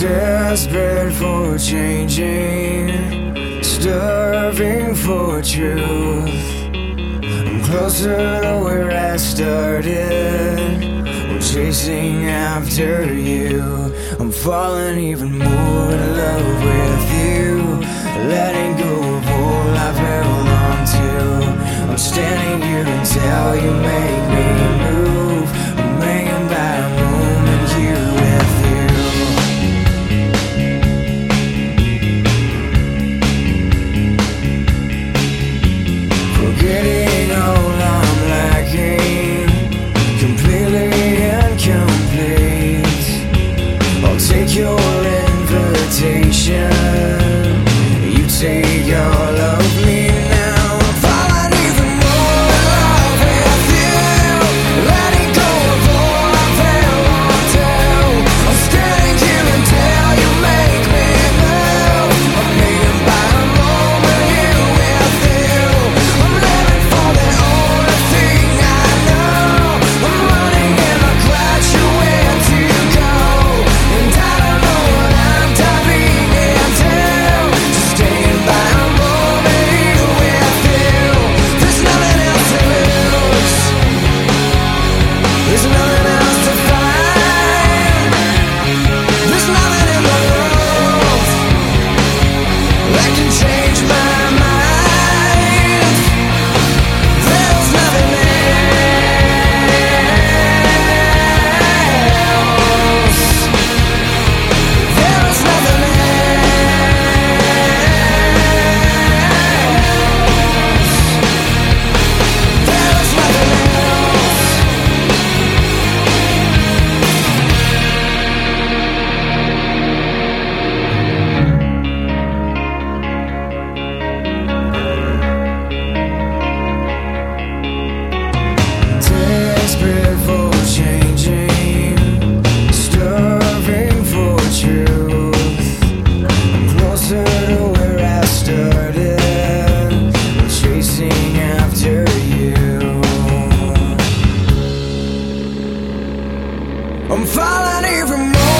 desperate for changing, starving for truth. I'm closer to where I started. I'm chasing after you. I'm falling even more in love with you. Letting falling even more.